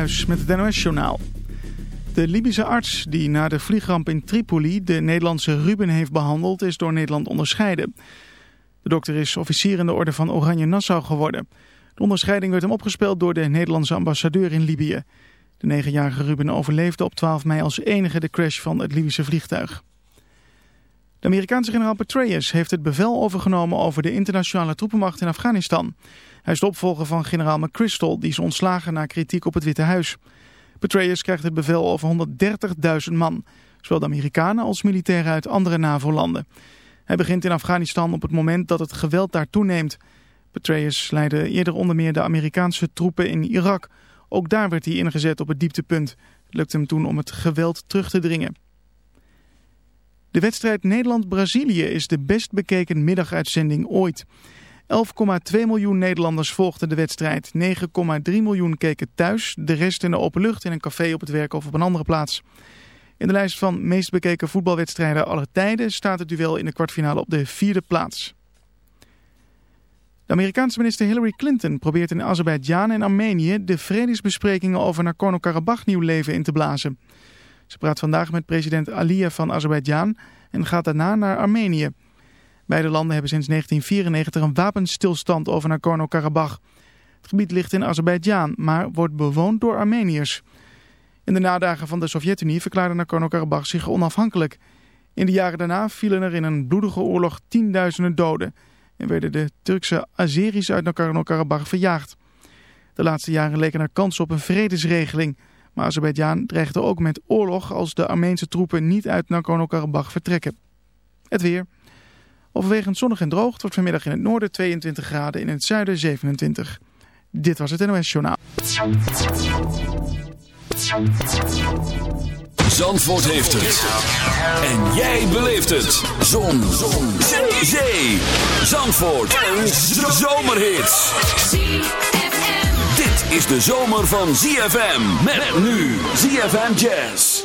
Met het NOS-journaal. De Libische arts die na de vliegramp in Tripoli de Nederlandse Ruben heeft behandeld... is door Nederland onderscheiden. De dokter is officier in de orde van Oranje Nassau geworden. De onderscheiding werd hem opgespeeld door de Nederlandse ambassadeur in Libië. De negenjarige Ruben overleefde op 12 mei als enige de crash van het Libische vliegtuig. De Amerikaanse generaal Petraeus heeft het bevel overgenomen over de internationale troepenmacht in Afghanistan... Hij is de opvolger van generaal McChrystal, die is ontslagen na kritiek op het Witte Huis. Petraeus krijgt het bevel over 130.000 man, zowel de Amerikanen als militairen uit andere NAVO-landen. Hij begint in Afghanistan op het moment dat het geweld daar toeneemt. Petraeus leidde eerder onder meer de Amerikaanse troepen in Irak. Ook daar werd hij ingezet op het dieptepunt. Het lukte hem toen om het geweld terug te dringen. De wedstrijd Nederland-Brazilië is de best bekeken middaguitzending ooit. 11,2 miljoen Nederlanders volgden de wedstrijd. 9,3 miljoen keken thuis, de rest in de open lucht in een café op het werk of op een andere plaats. In de lijst van meest bekeken voetbalwedstrijden aller tijden staat het duel in de kwartfinale op de vierde plaats. De Amerikaanse minister Hillary Clinton probeert in Azerbeidzjan en Armenië de vredesbesprekingen over Nagorno-Karabakh nieuw leven in te blazen. Ze praat vandaag met president Aliyev van Azerbeidzjan en gaat daarna naar Armenië. Beide landen hebben sinds 1994 een wapenstilstand over Nagorno-Karabakh. Het gebied ligt in Azerbeidzjan, maar wordt bewoond door Armeniërs. In de nadagen van de Sovjet-Unie verklaarde Nagorno-Karabakh zich onafhankelijk. In de jaren daarna vielen er in een bloedige oorlog tienduizenden doden... en werden de Turkse Azeris uit Nagorno-Karabakh verjaagd. De laatste jaren leken er kans op een vredesregeling... maar Azerbeidzjan dreigde ook met oorlog als de Armeense troepen niet uit Nagorno-Karabakh vertrekken. Het weer... Overwegend zonnig en droog. Het wordt vanmiddag in het noorden 22 graden, in het zuiden 27. Dit was het NOS Journaal. Zandvoort heeft het. En jij beleeft het. Zon. Zon. Zee. Zee. Zandvoort. Een zomerhit. Dit is de zomer van ZFM. Met nu ZFM Jazz.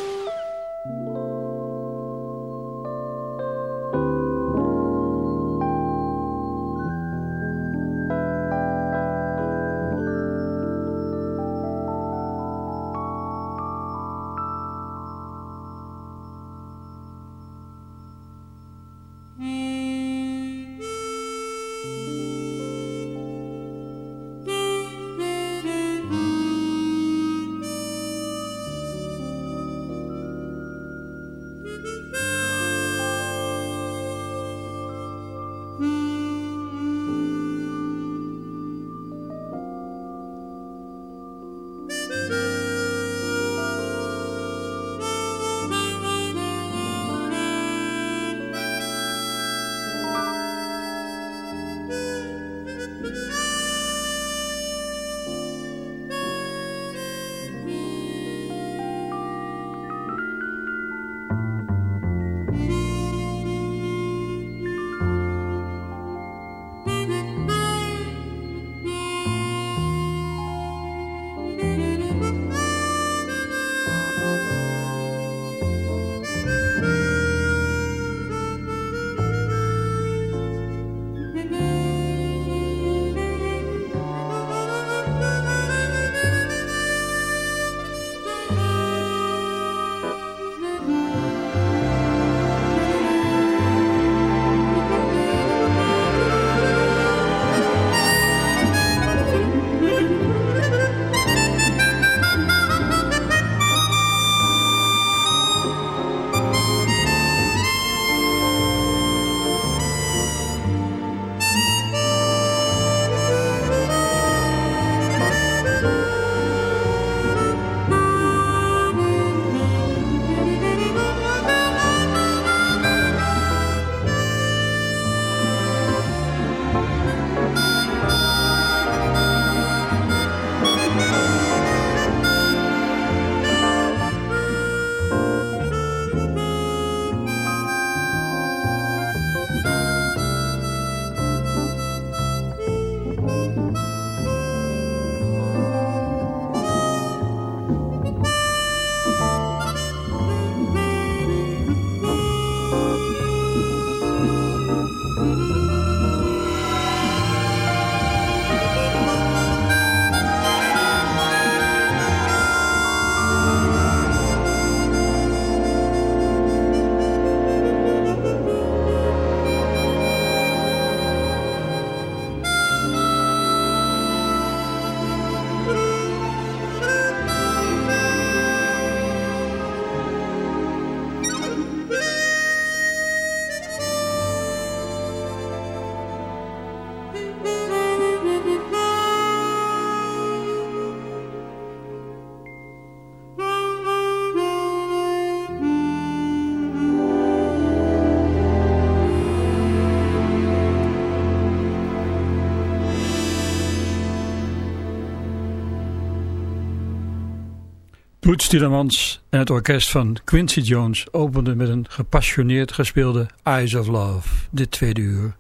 Toots Tielemans en het orkest van Quincy Jones openden met een gepassioneerd gespeelde Eyes of Love, dit tweede uur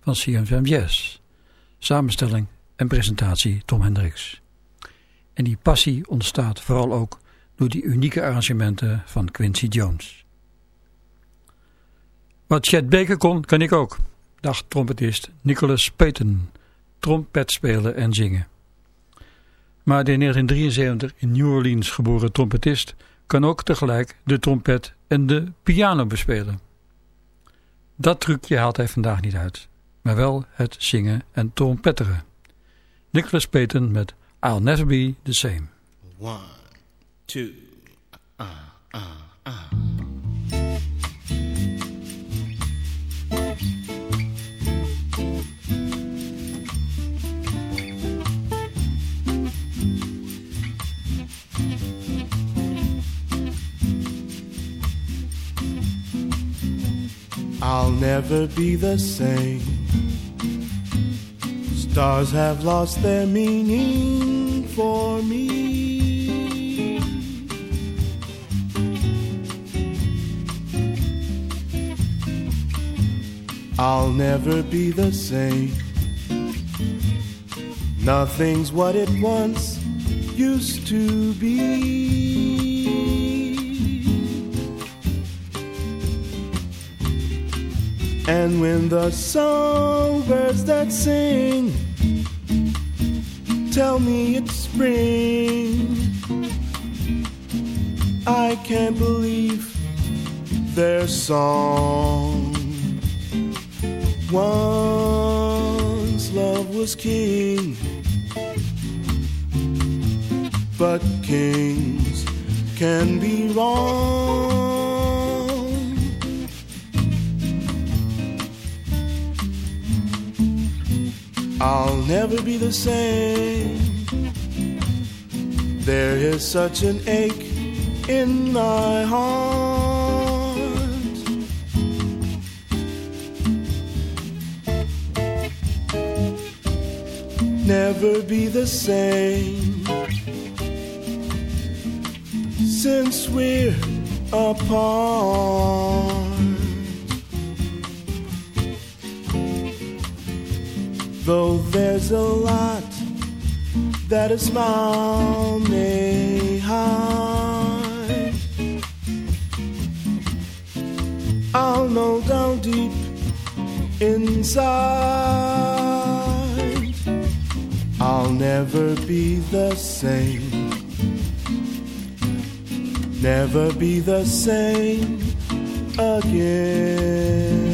van CFM Jazz. Samenstelling en presentatie Tom Hendricks. En die passie ontstaat vooral ook door die unieke arrangementen van Quincy Jones. Wat Chet Baker kon, kan ik ook, dacht trompetist Nicholas Payton, trompet spelen en zingen. Maar de in 1973 in New Orleans geboren trompetist kan ook tegelijk de trompet en de piano bespelen. Dat trucje haalt hij vandaag niet uit, maar wel het zingen en trompetteren. Nicholas Payton met I'll Never Be The Same. One, two, uh, uh, uh. I'll never be the same. Stars have lost their meaning for me. I'll never be the same. Nothing's what it once used to be. And when the songbirds that sing tell me it's spring, I can't believe their song. Once love was king, but kings can be wrong. I'll never be the same. There is such an ache in my heart. Never be the same since we're apart. Though there's a lot that a smile may hide, I'll know down deep inside I'll never be the same. Never be the same again.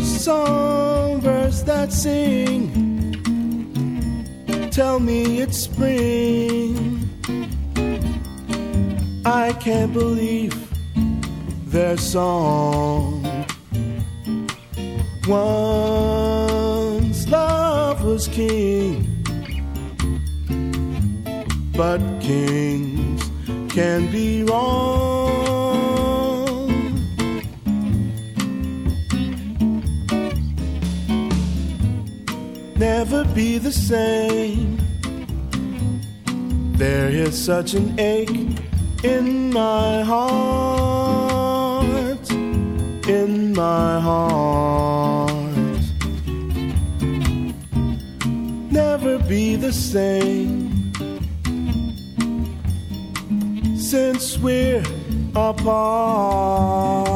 Songbirds that sing tell me it's spring. I can't believe their song. Once love was king, but kings can be wrong. Never be the same. There is such an ache in my heart, in my heart. Never be the same since we're apart.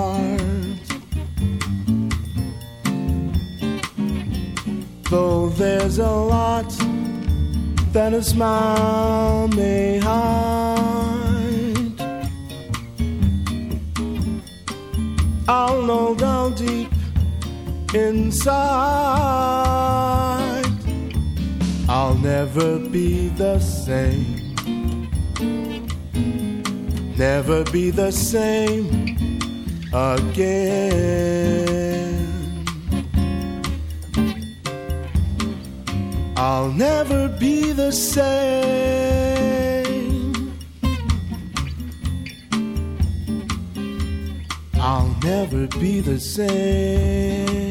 Though there's a lot that a smile may hide, I'll know down deep inside. I'll never be the same. Never be the same again. I'll never be the same. I'll never be the same.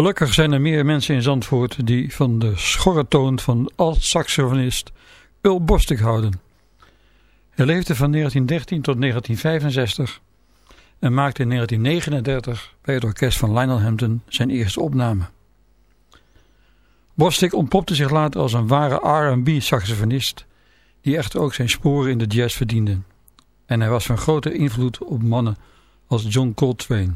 Gelukkig zijn er meer mensen in Zandvoort die van de schorre toon van alt-saxofonist Ul Bostik houden. Hij leefde van 1913 tot 1965 en maakte in 1939 bij het orkest van Lionel Hampton zijn eerste opname. Bostik ontpopte zich later als een ware R&B saxofonist die echter ook zijn sporen in de jazz verdiende. En hij was van grote invloed op mannen als John Coltrane.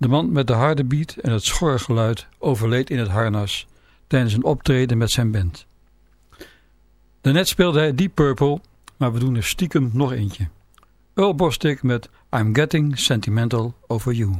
De man met de harde beat en het schorre geluid overleed in het harnas tijdens een optreden met zijn band. Daarnet speelde hij Deep Purple, maar we doen er stiekem nog eentje. Earl Bostic met I'm Getting Sentimental Over You.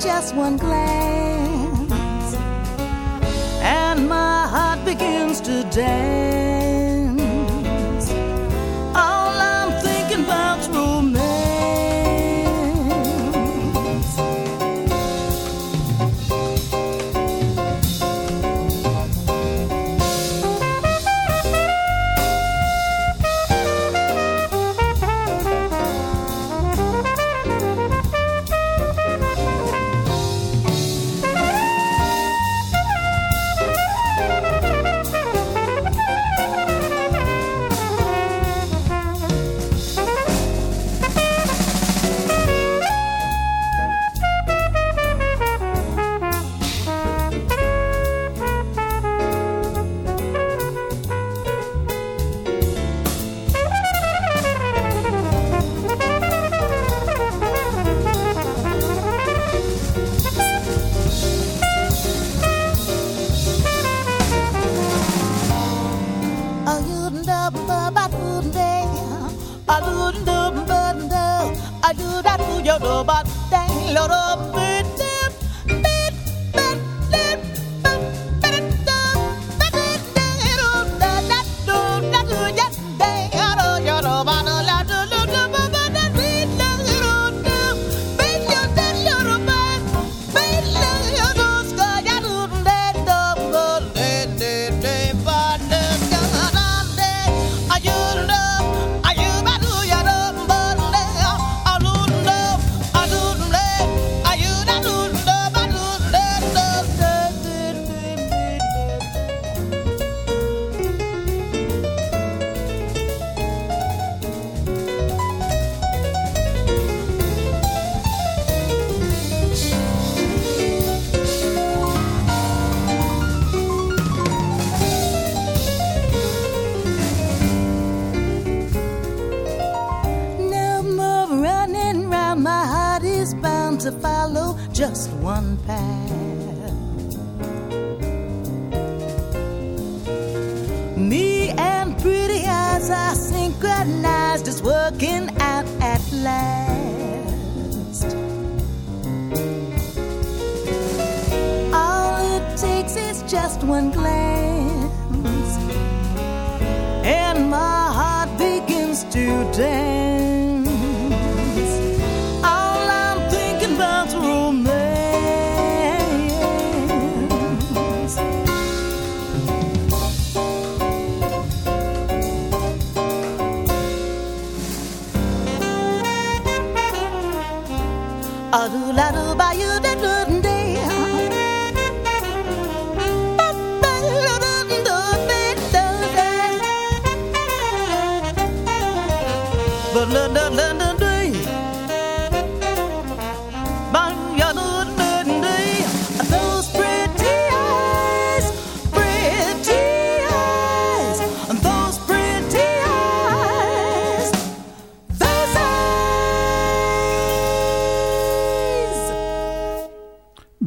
just one glance, and my heart begins to dance.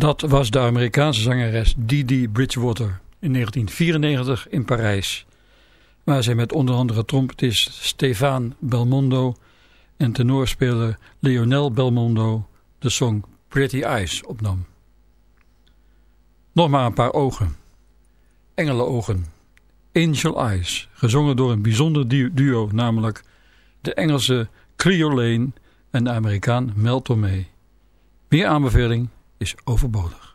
Dat was de Amerikaanse zangeres Didi Bridgewater in 1994 in Parijs. Waar zij met onder andere trompetist Stefan Belmondo en tenorspeler Lionel Belmondo de song Pretty Eyes opnam. Nog maar een paar ogen. Engelenogen. Angel Eyes, gezongen door een bijzonder duo, namelijk de Engelse Cleo Lane en de Amerikaan Mel Tormé. Meer aanbeveling is overbodig.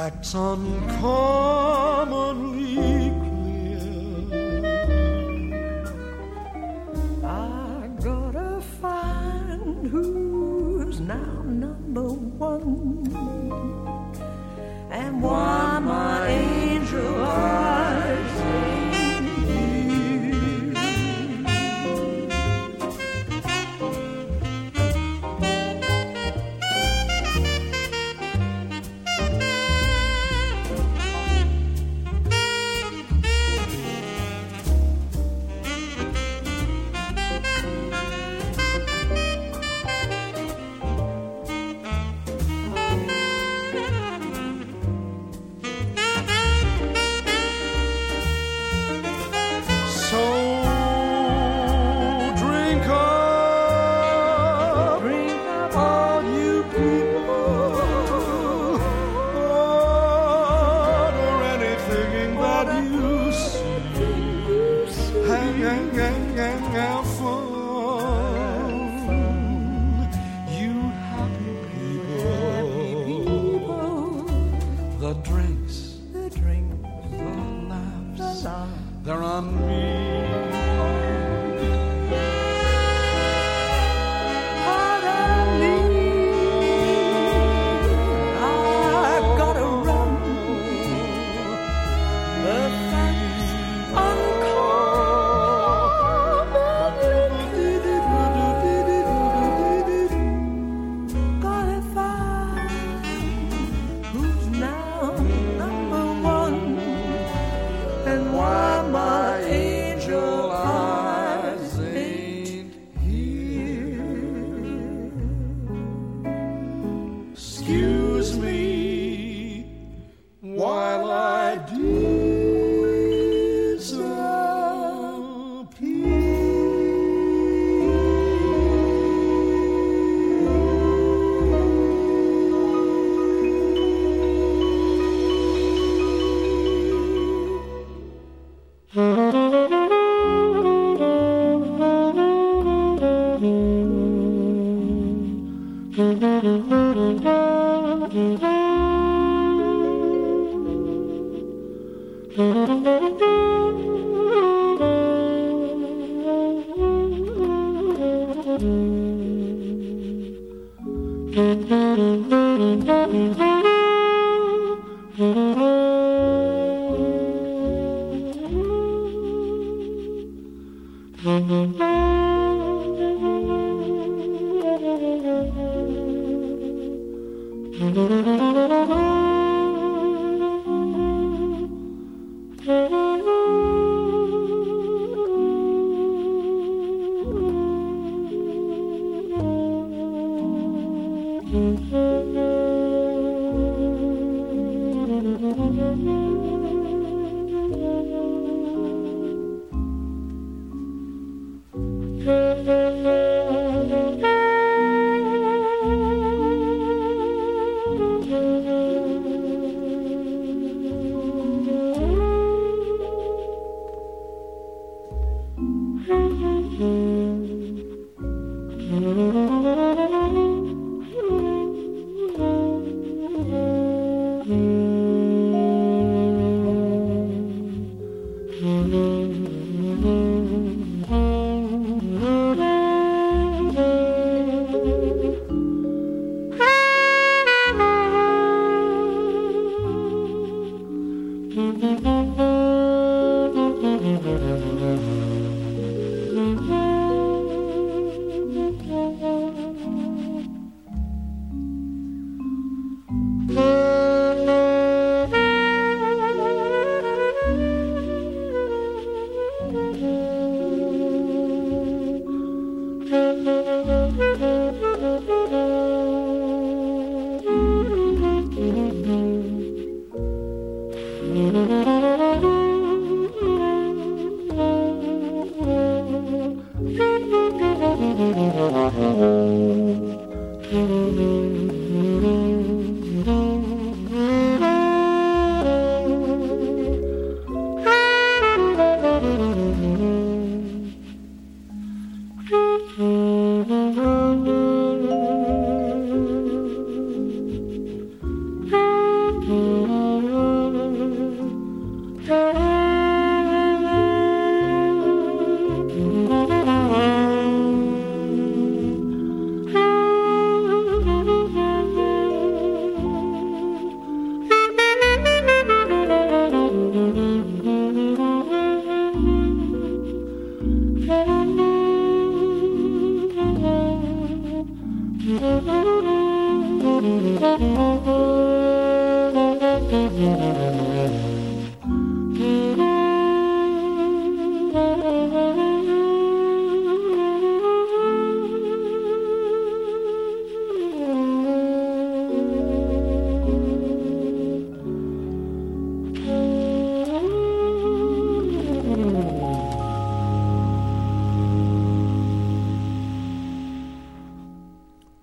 facts on call. Mm-hmm.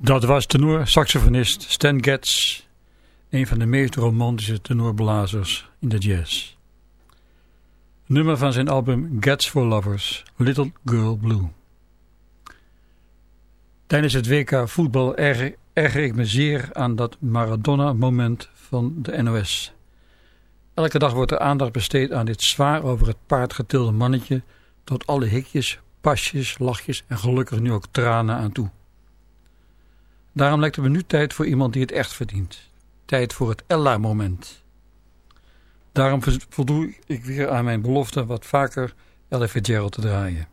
Dat was tenor-saxofonist Stan Getz, een van de meest romantische tenorblazers in de jazz. Nummer van zijn album Getz for Lovers, Little Girl Blue. Tijdens het WK voetbal erger, ik me zeer aan dat Maradona-moment van de NOS. Elke dag wordt er aandacht besteed aan dit zwaar over het paard getilde mannetje, tot alle hikjes, pasjes, lachjes en gelukkig nu ook tranen aan toe. Daarom lijkt het me nu tijd voor iemand die het echt verdient. Tijd voor het Ella-moment. Daarom voldoe ik weer aan mijn belofte wat vaker Ella Fitzgerald te draaien.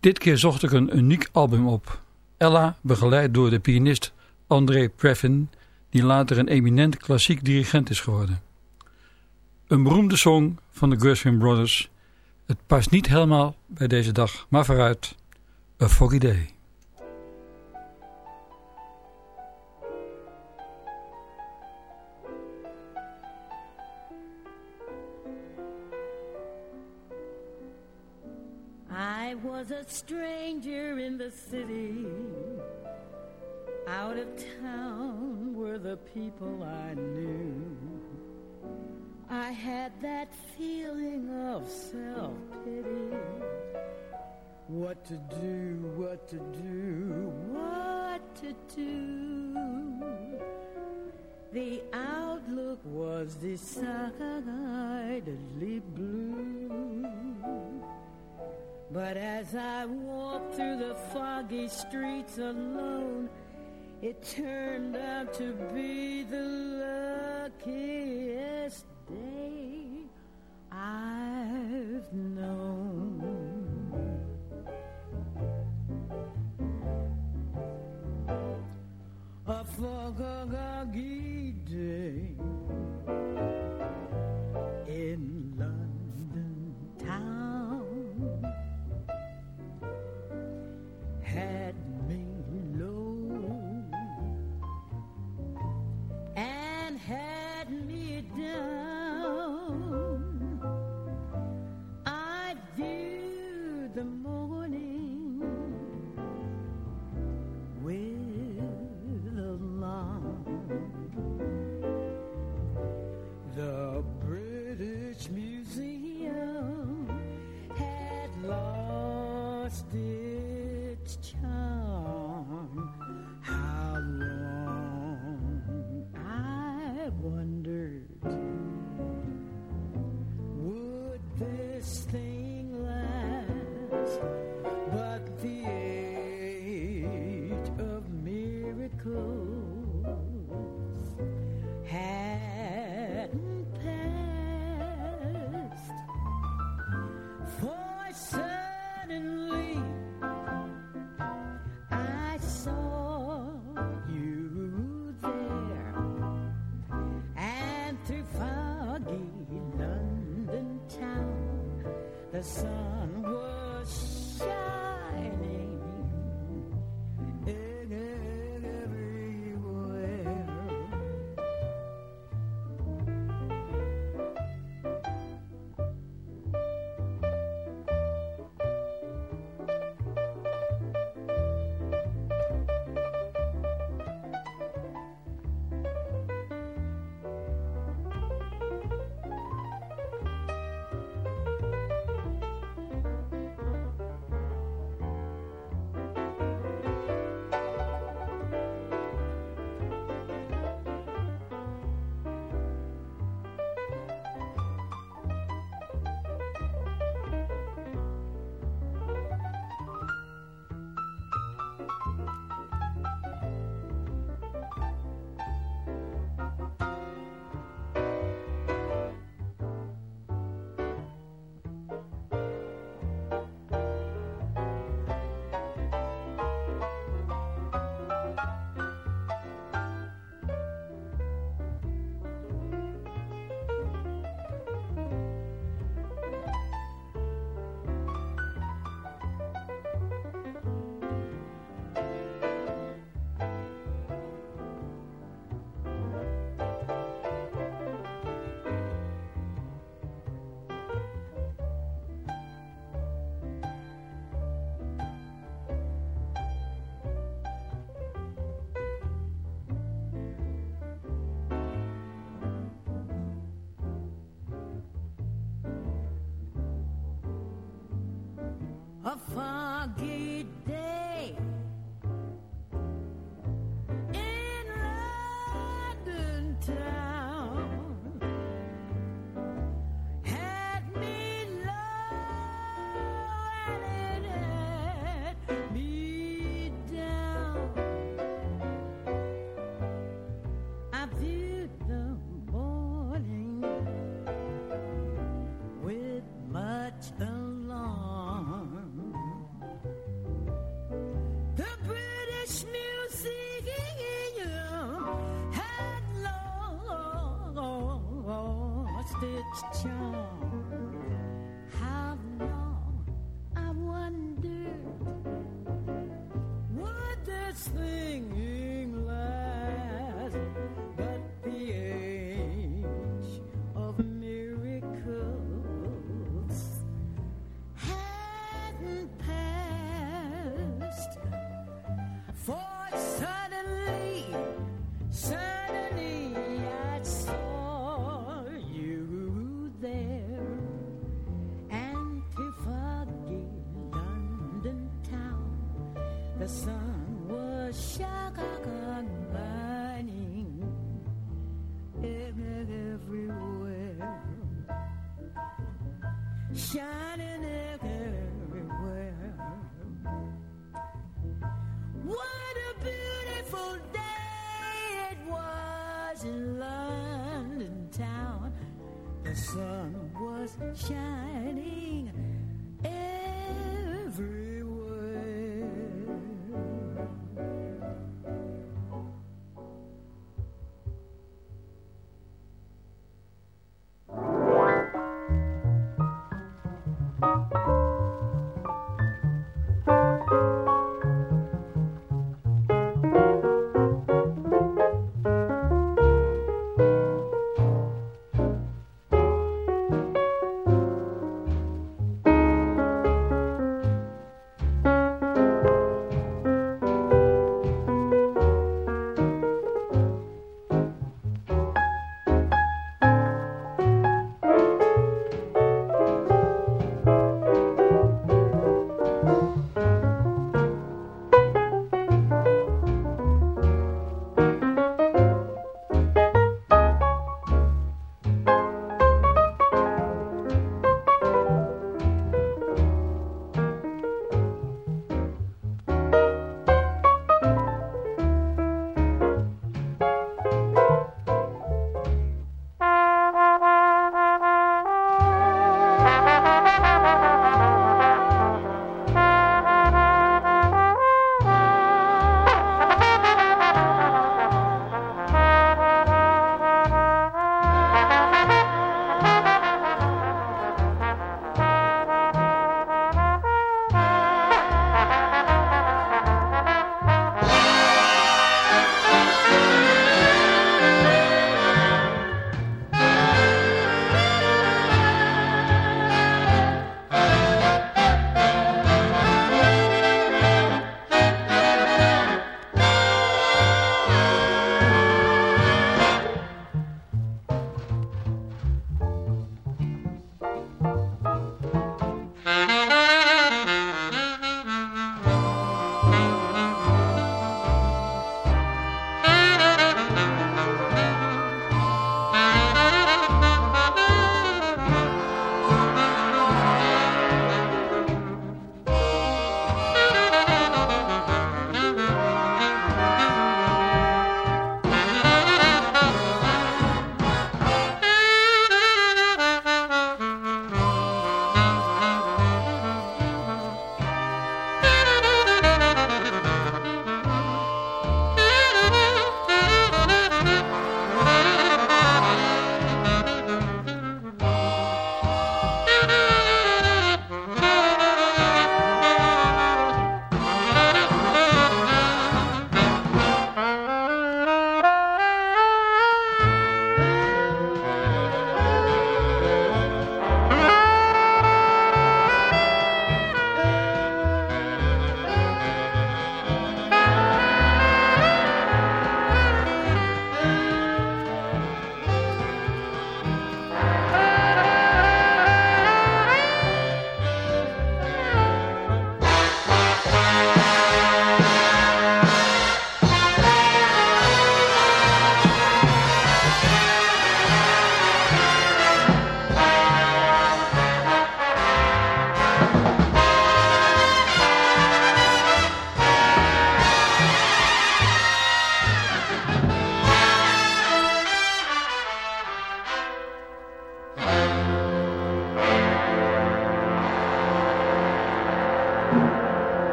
Dit keer zocht ik een uniek album op. Ella, begeleid door de pianist André Previn, die later een eminent klassiek dirigent is geworden. Een beroemde song van de Gershwin Brothers. Het past niet helemaal bij deze dag, maar vooruit. A Foggy Day. A stranger in the city. Out of town were the people I knew. I had that feeling of self pity. What to do, what to do, what to do. The outlook was decidedly blue. But as I walked through the foggy streets alone, it turned out to be the luckiest day I've known. A foggy day. A foggy day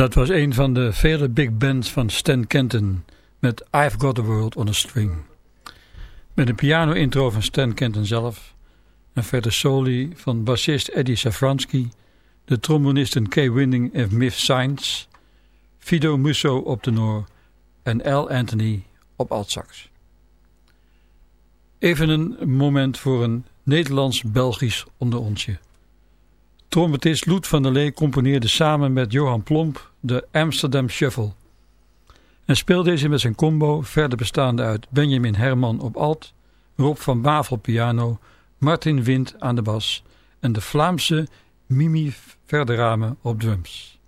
Dat was een van de vele big bands van Stan Kenton met I've Got the World on a String. Met een piano-intro van Stan Kenton zelf, en verder soli van bassist Eddie Safransky, de trombonisten Kay Winding en Miff Sainz, Fido Musso op tenor en L. Anthony op altsax. Even een moment voor een Nederlands-Belgisch onder onsje. Trompetist Loet van der Lee componeerde samen met Johan Plomp de Amsterdam Shuffle. En speelde deze met zijn combo, verder bestaande uit Benjamin Herman op alt, Rob van Bavel piano, Martin Wind aan de bas en de Vlaamse Mimi Verderame op drums.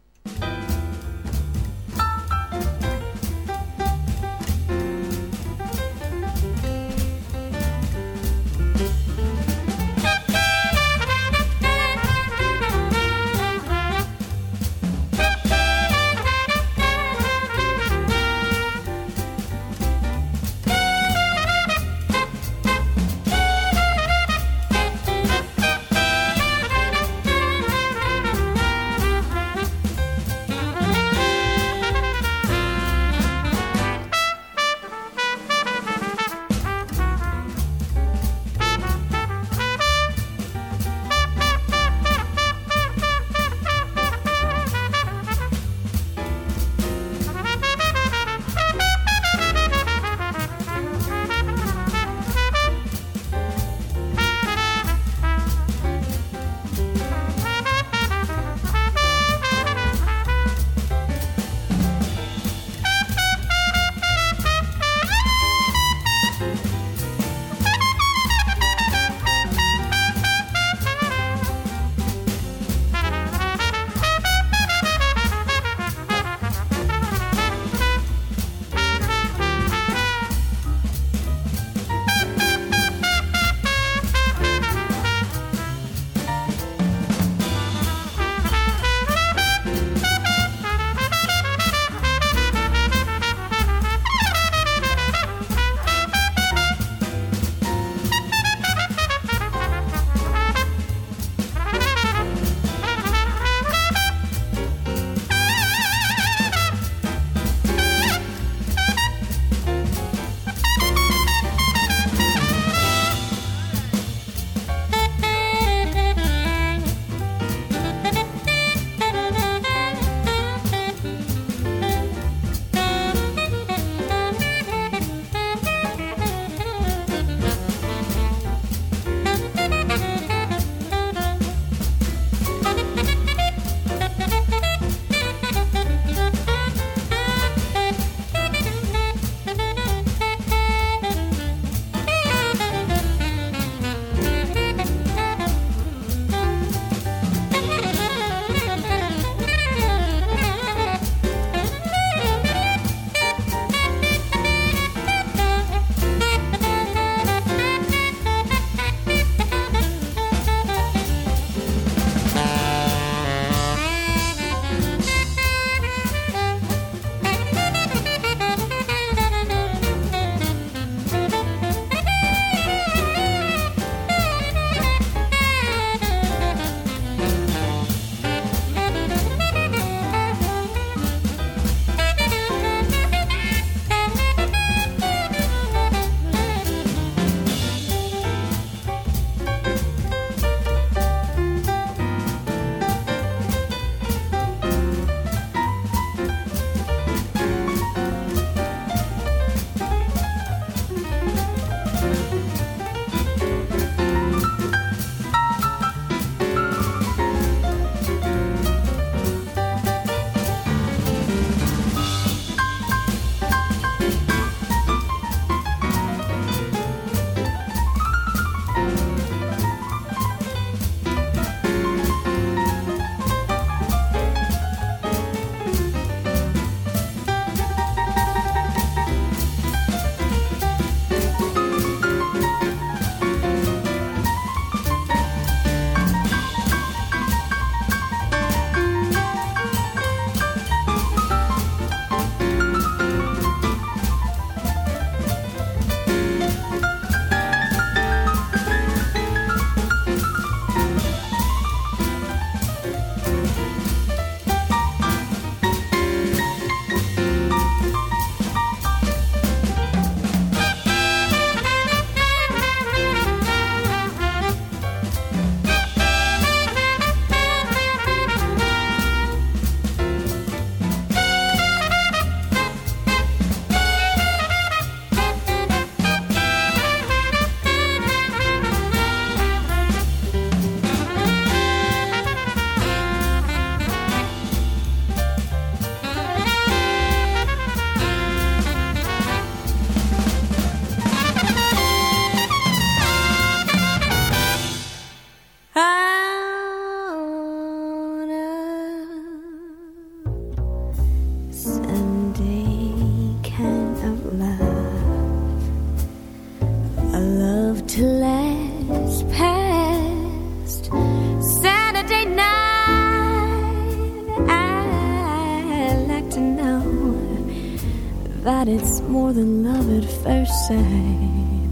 Than love at first sight.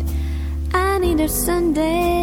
I need a Sunday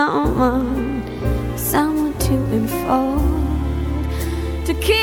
someone, someone to enfold, to keep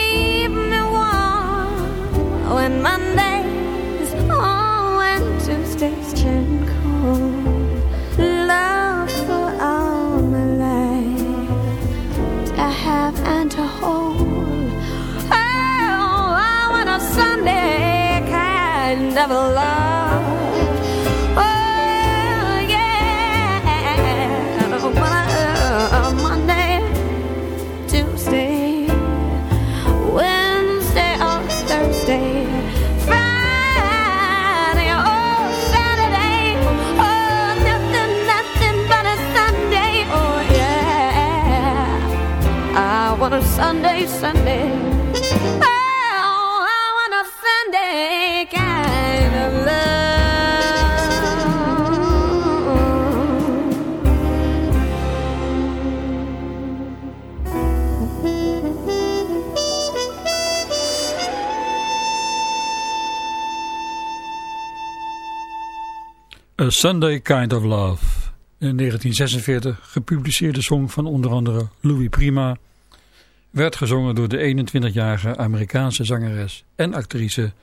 A Sunday Kind of Love. Een 1946 gepubliceerde song van onder andere Louis Prima. Werd gezongen door de 21-jarige Amerikaanse zangeres en actrice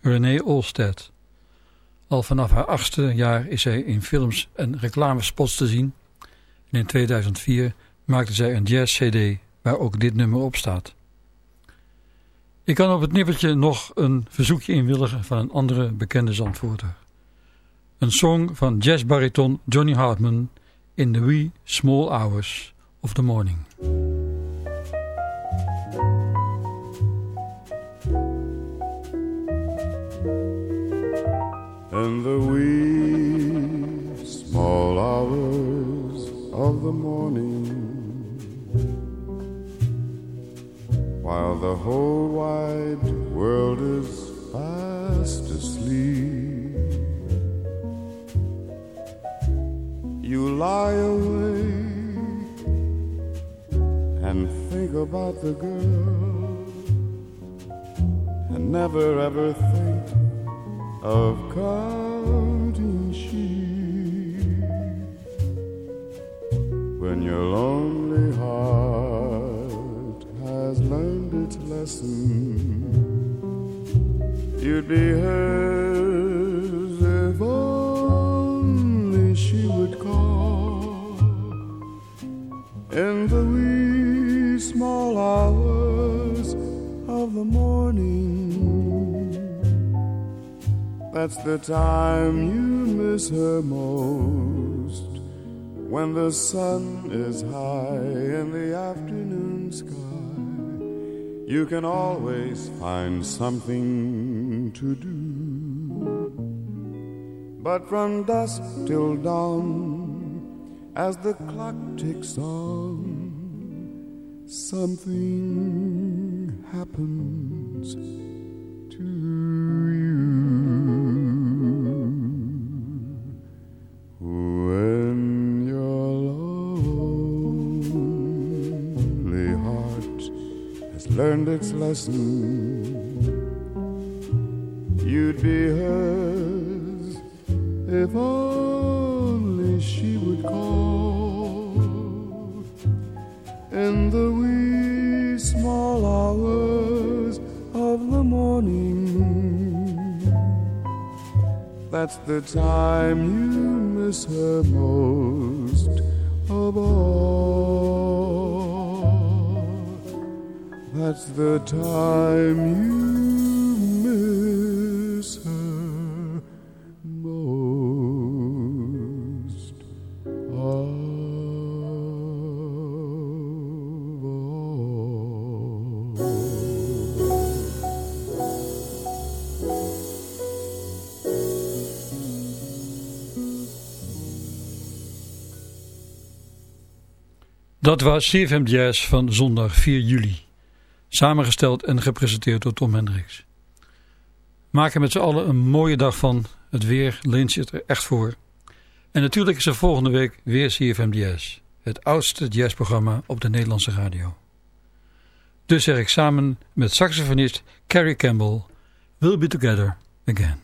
Renee Olstead. Al vanaf haar achtste jaar is zij in films en reclamespots te zien. En in 2004 maakte zij een jazz-cd waar ook dit nummer op staat. Ik kan op het nippertje nog een verzoekje inwilligen van een andere bekende zandvoerder. Een song van jazzbariton Johnny Hartman in the wee small hours of the morning. In the wee small hours of the morning While the whole wide world is lie awake and think about the girl and never ever think of counting sheep when your lonely heart has learned its lesson. You'd be hers if only in the wee small hours of the morning. That's the time you miss her most when the sun is high in the afternoon sky. You can always find something to do. But from dusk till dawn, as the clock ticks on, something happens to you. When your lonely heart has learned its lesson, you'd be hers if only she would call in the wee small hours of the morning. That's the time you miss her most of all. That's the time you Dat was CFM Jazz van zondag 4 juli. Samengesteld en gepresenteerd door Tom Hendricks. Maak er met z'n allen een mooie dag van. Het weer leent zich er echt voor. En natuurlijk is er volgende week weer CFM Jazz. Het oudste jazzprogramma op de Nederlandse radio. Dus zeg ik samen met saxofonist Carrie Campbell... We'll be together again.